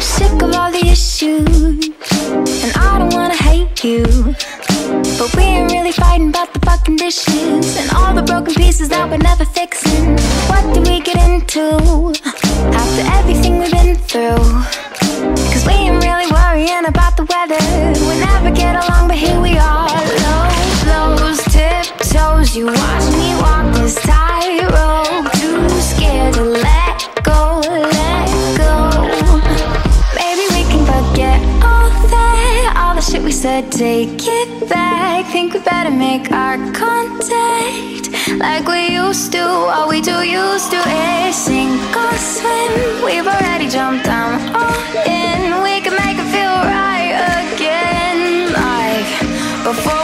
Sick of all the issues, and I don't wanna hate you. But we ain't really fighting about the fucking dishes and all the broken pieces that we're never fixing. What did we get into after everything we've been through? Cause we ain't really worrying about the weather. We never get along, but here we said. Take it back. Think we better make our contact like we used to. All we do used to is sink or swim. We've already jumped down all in. We can make it feel right again, like before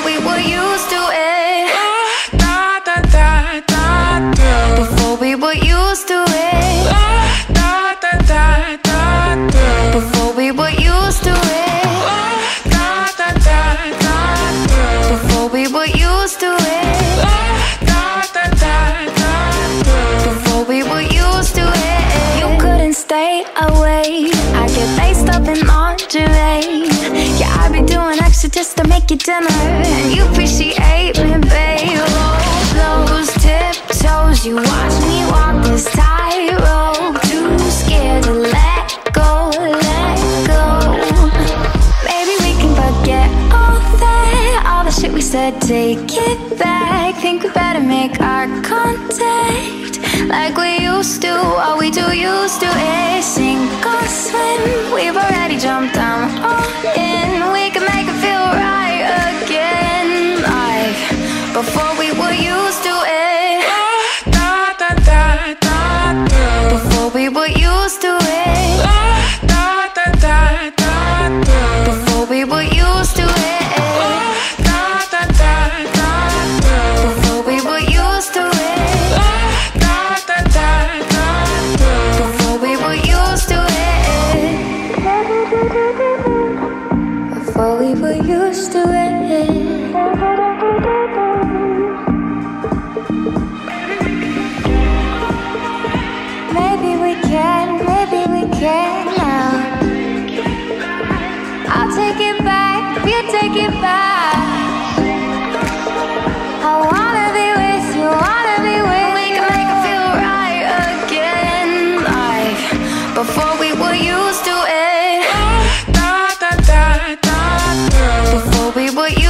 get laced up in lingerie. Yeah, I be doing extra just to make you dinner. And you appreciate me, babe. Lows, lows, tiptoes. You watch me walk this tightrope. Too scared to let go, let go. Maybe we can forget all that, all the shit we said. Take it back. Think we better make our contact like we used to. All we do used to is sink or swim. We've already jumped down all in. We can make it feel right again, like before we were used to it. what we were used to it. Maybe we can, maybe we can now. I'll take it back, you take it back. I wanna be with you, wanna be with. We can make it feel right again, like before. what you